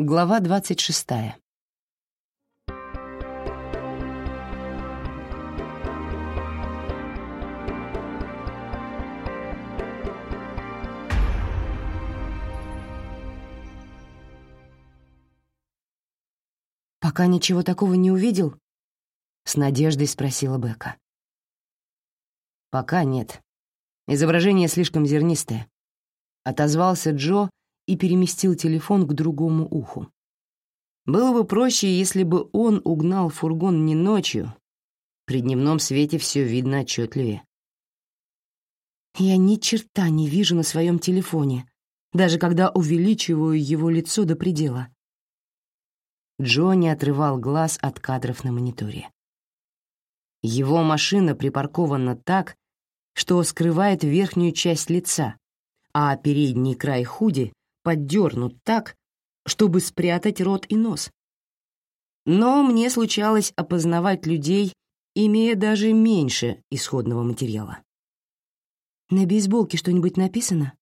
Глава двадцать шестая. «Пока ничего такого не увидел?» — с надеждой спросила Бека. «Пока нет. Изображение слишком зернистое», — отозвался Джо и переместил телефон к другому уху. Было бы проще, если бы он угнал фургон не ночью. При дневном свете все видно отчетливее. Я ни черта не вижу на своем телефоне, даже когда увеличиваю его лицо до предела. Джо не отрывал глаз от кадров на мониторе. Его машина припаркована так, что скрывает верхнюю часть лица, а передний край худи поддернут так, чтобы спрятать рот и нос. Но мне случалось опознавать людей, имея даже меньше исходного материала. «На бейсболке что-нибудь написано?»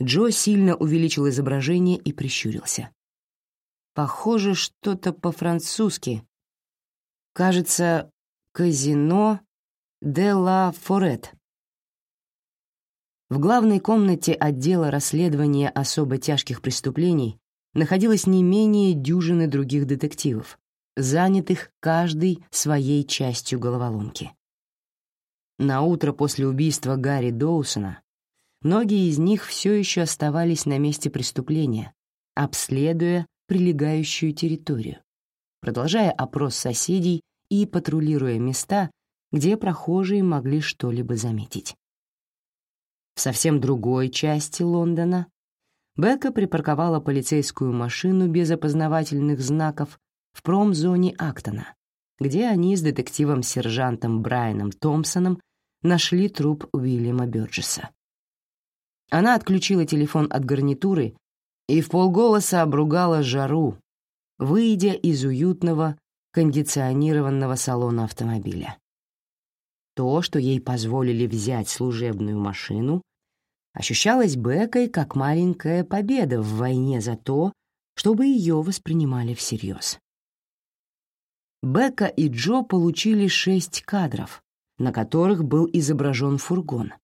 Джо сильно увеличил изображение и прищурился. Похоже, что-то по-французски. Кажется, «Казино де ла Форет». В главной комнате отдела расследования особо тяжких преступлений находилось не менее дюжины других детективов, занятых каждый своей частью головоломки. На утро после убийства Гарри Доусона многие из них все еще оставались на месте преступления, обследуя прилегающую территорию, продолжая опрос соседей и патрулируя места, где прохожие могли что-либо заметить. В совсем другой части Лондона Бека припарковала полицейскую машину без опознавательных знаков в промзоне Актона, где они с детективом-сержантом Брайаном Томпсоном нашли труп Уильяма Бёрджеса. Она отключила телефон от гарнитуры и в полголоса обругала жару, выйдя из уютного кондиционированного салона автомобиля. То, что ей позволили взять служебную машину, ощущалось Бекой как маленькая победа в войне за то, чтобы ее воспринимали всерьез. Бека и Джо получили шесть кадров, на которых был изображен фургон.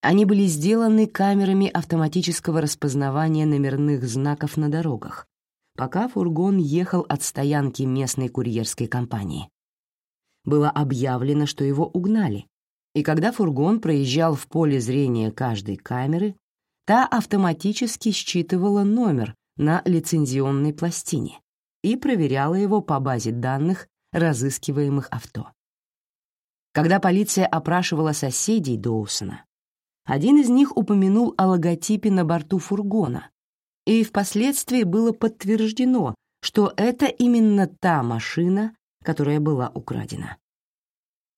Они были сделаны камерами автоматического распознавания номерных знаков на дорогах, пока фургон ехал от стоянки местной курьерской компании было объявлено, что его угнали, и когда фургон проезжал в поле зрения каждой камеры, та автоматически считывала номер на лицензионной пластине и проверяла его по базе данных разыскиваемых авто. Когда полиция опрашивала соседей Доусона, один из них упомянул о логотипе на борту фургона, и впоследствии было подтверждено, что это именно та машина, которая была украдена.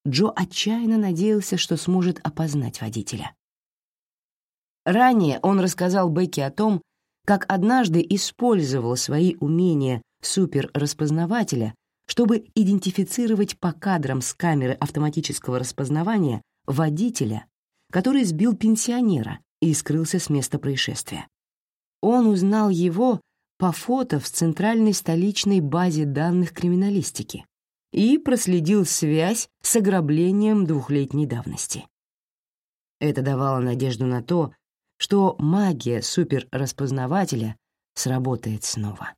Джо отчаянно надеялся, что сможет опознать водителя. Ранее он рассказал Бекки о том, как однажды использовал свои умения суперраспознавателя, чтобы идентифицировать по кадрам с камеры автоматического распознавания водителя, который сбил пенсионера и скрылся с места происшествия. Он узнал его по фото в центральной столичной базе данных криминалистики, и проследил связь с ограблением двухлетней давности. Это давало надежду на то, что магия суперраспознавателя сработает снова.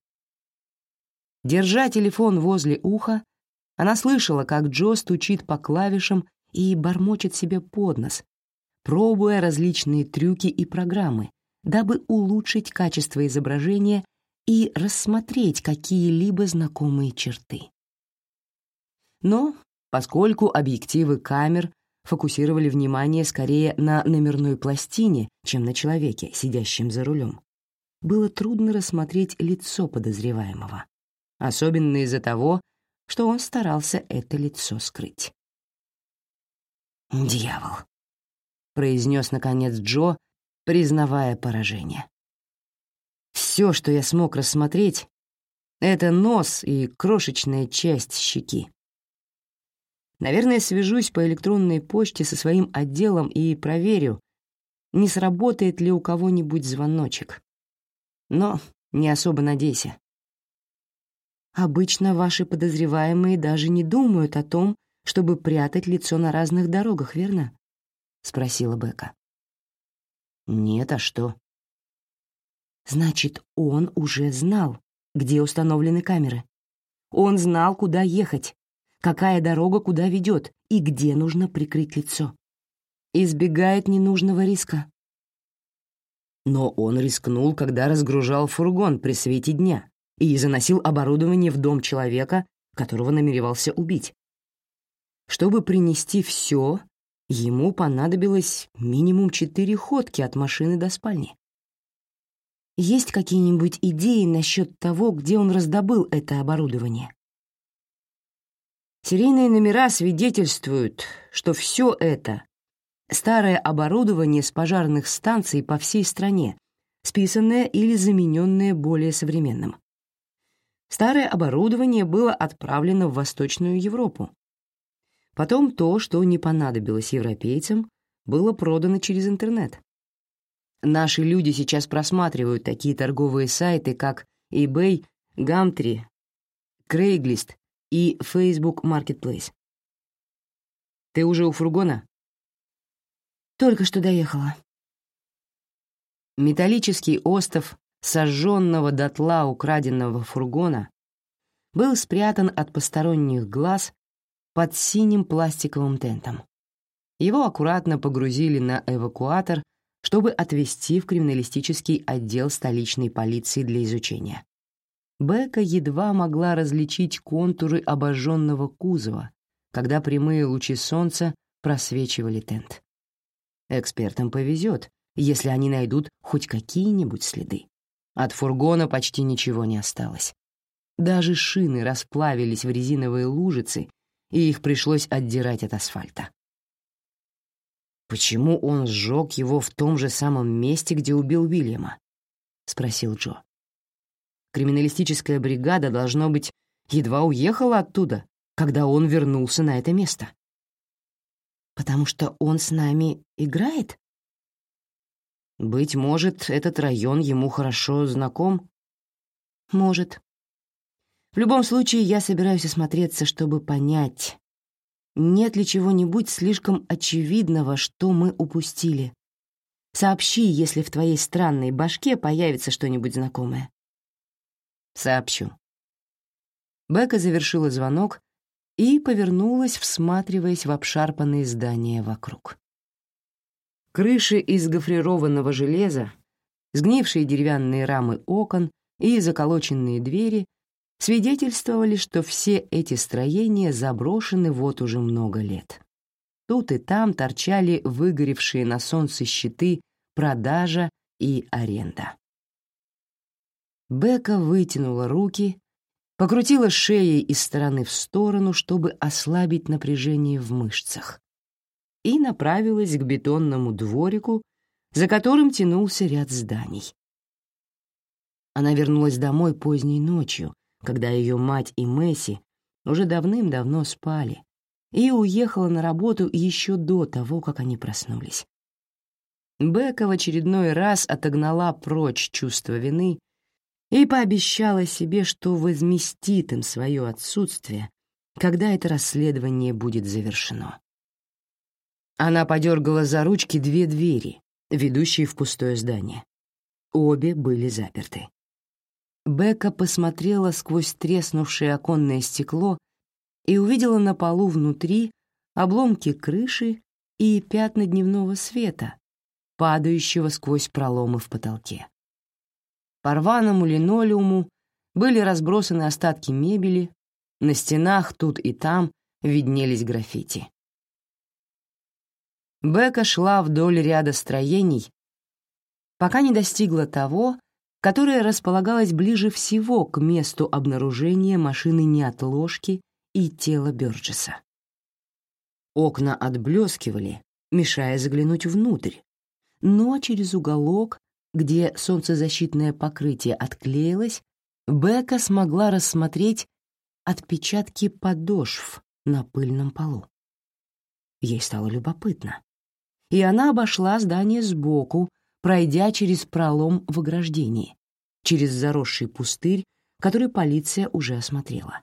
Держа телефон возле уха, она слышала, как Джо стучит по клавишам и бормочет себе под нос, пробуя различные трюки и программы, дабы улучшить качество изображения и рассмотреть какие-либо знакомые черты. Но поскольку объективы камер фокусировали внимание скорее на номерной пластине, чем на человеке, сидящем за рулем, было трудно рассмотреть лицо подозреваемого, особенно из-за того, что он старался это лицо скрыть. «Дьявол», — произнес наконец Джо, признавая поражение. «Все, что я смог рассмотреть, — это нос и крошечная часть щеки. Наверное, свяжусь по электронной почте со своим отделом и проверю, не сработает ли у кого-нибудь звоночек. Но не особо надейся. Обычно ваши подозреваемые даже не думают о том, чтобы прятать лицо на разных дорогах, верно? спросила Бека. Нет, а что? Значит, он уже знал, где установлены камеры. Он знал, куда ехать, какая дорога куда ведет и где нужно прикрыть лицо. Избегает ненужного риска. Но он рискнул, когда разгружал фургон при свете дня и заносил оборудование в дом человека, которого намеревался убить. Чтобы принести все, ему понадобилось минимум четыре ходки от машины до спальни. Есть какие-нибудь идеи насчет того, где он раздобыл это оборудование? Серийные номера свидетельствуют, что все это — старое оборудование с пожарных станций по всей стране, списанное или замененное более современным. Старое оборудование было отправлено в Восточную Европу. Потом то, что не понадобилось европейцам, было продано через интернет. Наши люди сейчас просматривают такие торговые сайты, как eBay, Gumtree, Craigslist и Facebook Marketplace. Ты уже у фургона? Только что доехала. Металлический остов сожженного дотла украденного фургона был спрятан от посторонних глаз под синим пластиковым тентом. Его аккуратно погрузили на эвакуатор чтобы отвезти в криминалистический отдел столичной полиции для изучения. Бека едва могла различить контуры обожженного кузова, когда прямые лучи солнца просвечивали тент. Экспертам повезет, если они найдут хоть какие-нибудь следы. От фургона почти ничего не осталось. Даже шины расплавились в резиновые лужицы, и их пришлось отдирать от асфальта. «Почему он сжег его в том же самом месте, где убил Уильяма?» — спросил Джо. «Криминалистическая бригада, должно быть, едва уехала оттуда, когда он вернулся на это место». «Потому что он с нами играет?» «Быть может, этот район ему хорошо знаком?» «Может. В любом случае, я собираюсь осмотреться, чтобы понять, нет ли чего-нибудь слишком очевидного, что мы упустили? Сообщи, если в твоей странной башке появится что-нибудь знакомое. Сообщу. Бека завершила звонок и повернулась, всматриваясь в обшарпанные здания вокруг. Крыши из гофрированного железа, сгнившие деревянные рамы окон и заколоченные двери свидетельствовали, что все эти строения заброшены вот уже много лет. Тут и там торчали выгоревшие на солнце щиты продажа и аренда. Бека вытянула руки, покрутила шеей из стороны в сторону, чтобы ослабить напряжение в мышцах, и направилась к бетонному дворику, за которым тянулся ряд зданий. Она вернулась домой поздней ночью, когда ее мать и Месси уже давным-давно спали, и уехала на работу еще до того, как они проснулись. Бека в очередной раз отогнала прочь чувство вины и пообещала себе, что возместит им свое отсутствие, когда это расследование будет завершено. Она подергала за ручки две двери, ведущие в пустое здание. Обе были заперты. Бека посмотрела сквозь треснувшее оконное стекло и увидела на полу внутри обломки крыши и пятна дневного света, падающего сквозь проломы в потолке. По рваному линолеуму были разбросаны остатки мебели, на стенах тут и там виднелись граффити. Бека шла вдоль ряда строений, пока не достигла того, которая располагалась ближе всего к месту обнаружения машины неотложки и тела Бёрджеса. Окна отблескивали, мешая заглянуть внутрь, но через уголок, где солнцезащитное покрытие отклеилось, Бека смогла рассмотреть отпечатки подошв на пыльном полу. Ей стало любопытно, и она обошла здание сбоку, пройдя через пролом в ограждении, через заросший пустырь, который полиция уже осмотрела.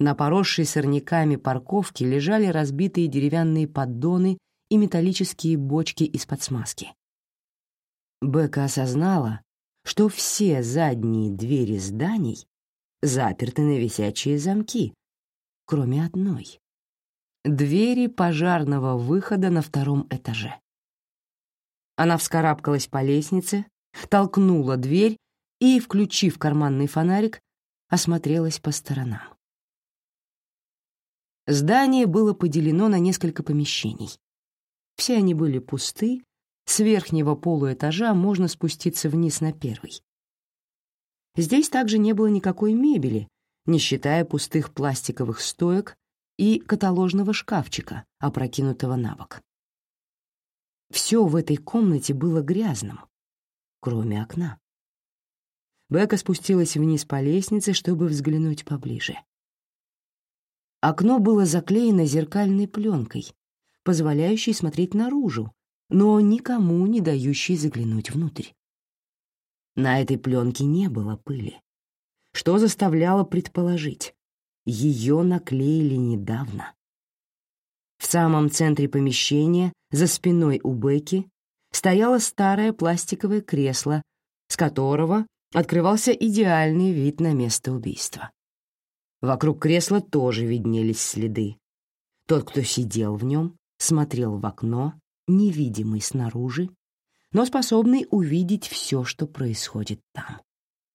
На поросшей сорняками парковке лежали разбитые деревянные поддоны и металлические бочки из-под смазки. Бека осознала, что все задние двери зданий заперты на висячие замки, кроме одной — двери пожарного выхода на втором этаже. Она вскарабкалась по лестнице, толкнула дверь и, включив карманный фонарик, осмотрелась по сторонам. Здание было поделено на несколько помещений. Все они были пусты, с верхнего полуэтажа можно спуститься вниз на первый. Здесь также не было никакой мебели, не считая пустых пластиковых стоек и каталожного шкафчика, опрокинутого на бок. Все в этой комнате было грязным, кроме окна. Бека спустилась вниз по лестнице, чтобы взглянуть поближе. Окно было заклеено зеркальной пленкой, позволяющей смотреть наружу, но никому не дающей заглянуть внутрь. На этой пленке не было пыли, что заставляло предположить, ее наклеили недавно. В самом центре помещения, за спиной у Бекки, стояло старое пластиковое кресло, с которого открывался идеальный вид на место убийства. Вокруг кресла тоже виднелись следы. Тот, кто сидел в нем, смотрел в окно, невидимый снаружи, но способный увидеть все, что происходит там.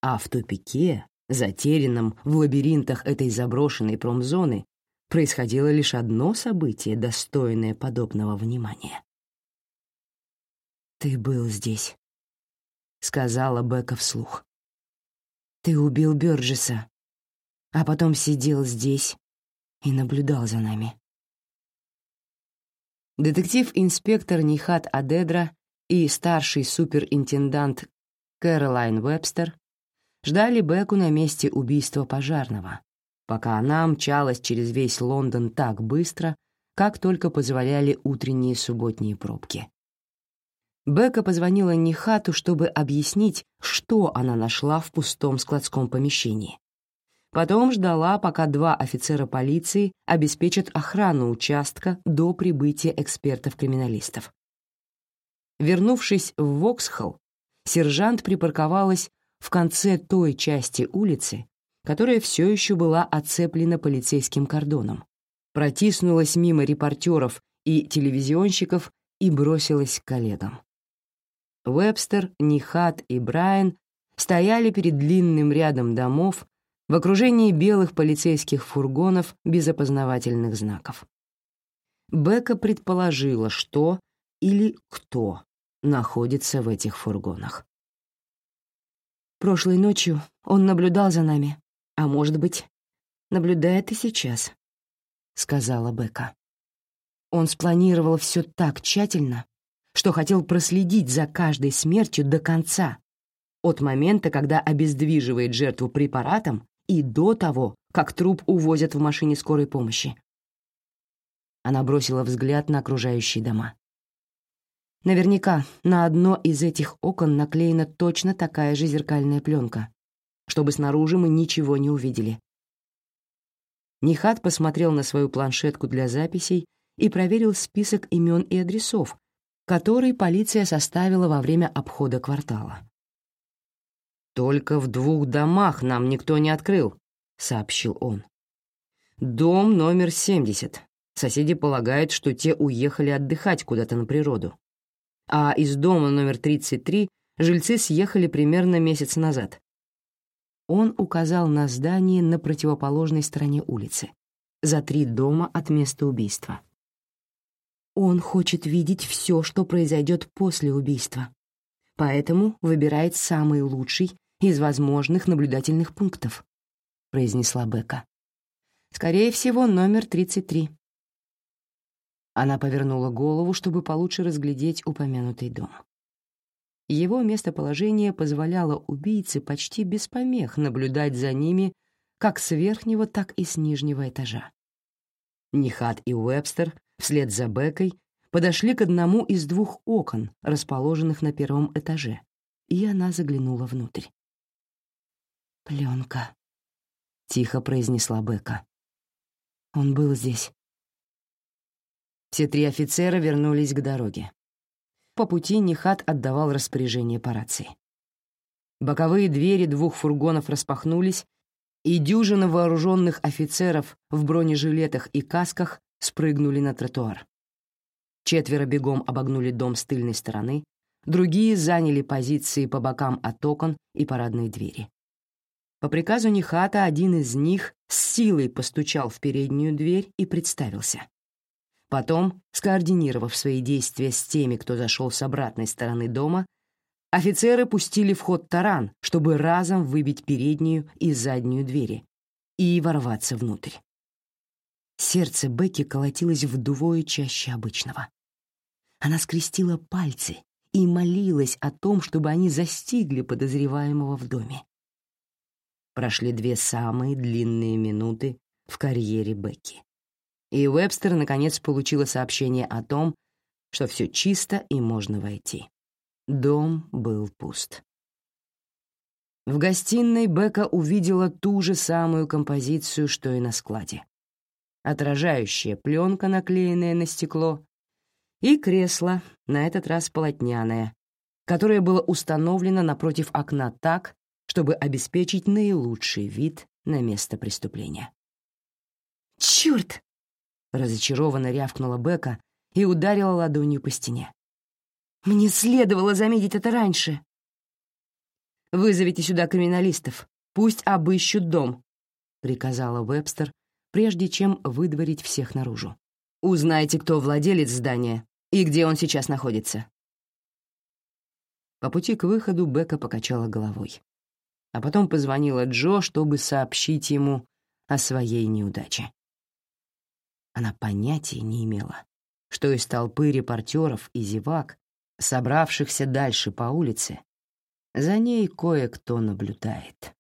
А в тупике, затерянном в лабиринтах этой заброшенной промзоны, происходило лишь одно событие, достойное подобного внимания. «Ты был здесь», — сказала Бека вслух. «Ты убил Бёрджеса, а потом сидел здесь и наблюдал за нами. Детектив-инспектор Нихат Адедра и старший суперинтендант Кэролайн Вебстер ждали Беку на месте убийства пожарного, пока она мчалась через весь Лондон так быстро, как только позволяли утренние субботние пробки. Бека позвонила Нихату, чтобы объяснить, что она нашла в пустом складском помещении. Потом ждала, пока два офицера полиции обеспечат охрану участка до прибытия экспертов-криминалистов. Вернувшись в Воксхолл, сержант припарковалась в конце той части улицы, которая все еще была оцеплена полицейским кордоном, протиснулась мимо репортеров и телевизионщиков и бросилась к коллегам. Вебстер, Нихат и Брайан стояли перед длинным рядом домов в окружении белых полицейских фургонов без опознавательных знаков. Бека предположила, что или кто находится в этих фургонах. Прошлой ночью он наблюдал за нами, а, может быть, наблюдает и сейчас, — сказала Бека. Он спланировал все так тщательно, что хотел проследить за каждой смертью до конца, от момента, когда обездвиживает жертву препаратом и до того, как труп увозят в машине скорой помощи. Она бросила взгляд на окружающие дома. Наверняка на одно из этих окон наклеена точно такая же зеркальная пленка, чтобы снаружи мы ничего не увидели. Нихат посмотрел на свою планшетку для записей и проверил список имен и адресов, который полиция составила во время обхода квартала. «Только в двух домах нам никто не открыл», — сообщил он. «Дом номер 70. Соседи полагают, что те уехали отдыхать куда-то на природу. А из дома номер 33 жильцы съехали примерно месяц назад». Он указал на здание на противоположной стороне улицы, за три дома от места убийства. Он хочет видеть все, что произойдет после убийства, поэтому выбирает самый лучший из возможных наблюдательных пунктов», — произнесла Бека. «Скорее всего, номер 33». Она повернула голову, чтобы получше разглядеть упомянутый дом. Его местоположение позволяло убийце почти без помех наблюдать за ними как с верхнего, так и с нижнего этажа. Нихат и Уэбстер вслед за Бекой подошли к одному из двух окон, расположенных на первом этаже, и она заглянула внутрь. «Пленка», — тихо произнесла Бека. «Он был здесь». Все три офицера вернулись к дороге. По пути Нихат отдавал распоряжение по рации. Боковые двери двух фургонов распахнулись, и дюжина вооруженных офицеров в бронежилетах и касках спрыгнули на тротуар. Четверо бегом обогнули дом с тыльной стороны, другие заняли позиции по бокам от окон и парадной двери. По приказу Нихата один из них с силой постучал в переднюю дверь и представился. Потом, скоординировав свои действия с теми, кто зашел с обратной стороны дома, Офицеры пустили в ход таран, чтобы разом выбить переднюю и заднюю двери и ворваться внутрь. Сердце Бекки колотилось вдвое чаще обычного. Она скрестила пальцы и молилась о том, чтобы они застигли подозреваемого в доме. Прошли две самые длинные минуты в карьере Бекки. И Вебстер наконец получила сообщение о том, что все чисто и можно войти. Дом был пуст. В гостиной Бека увидела ту же самую композицию, что и на складе. Отражающая пленка, наклеенная на стекло, и кресло, на этот раз полотняное, которое было установлено напротив окна так, чтобы обеспечить наилучший вид на место преступления. «Чёрт!» — разочарованно рявкнула Бека и ударила ладонью по стене. Мне следовало заметить это раньше. «Вызовите сюда криминалистов. Пусть обыщут дом», — приказала Вебстер, прежде чем выдворить всех наружу. «Узнайте, кто владелец здания и где он сейчас находится». По пути к выходу Бека покачала головой, а потом позвонила Джо, чтобы сообщить ему о своей неудаче. Она понятия не имела, что из толпы репортеров и зевак собравшихся дальше по улице, за ней кое-кто наблюдает.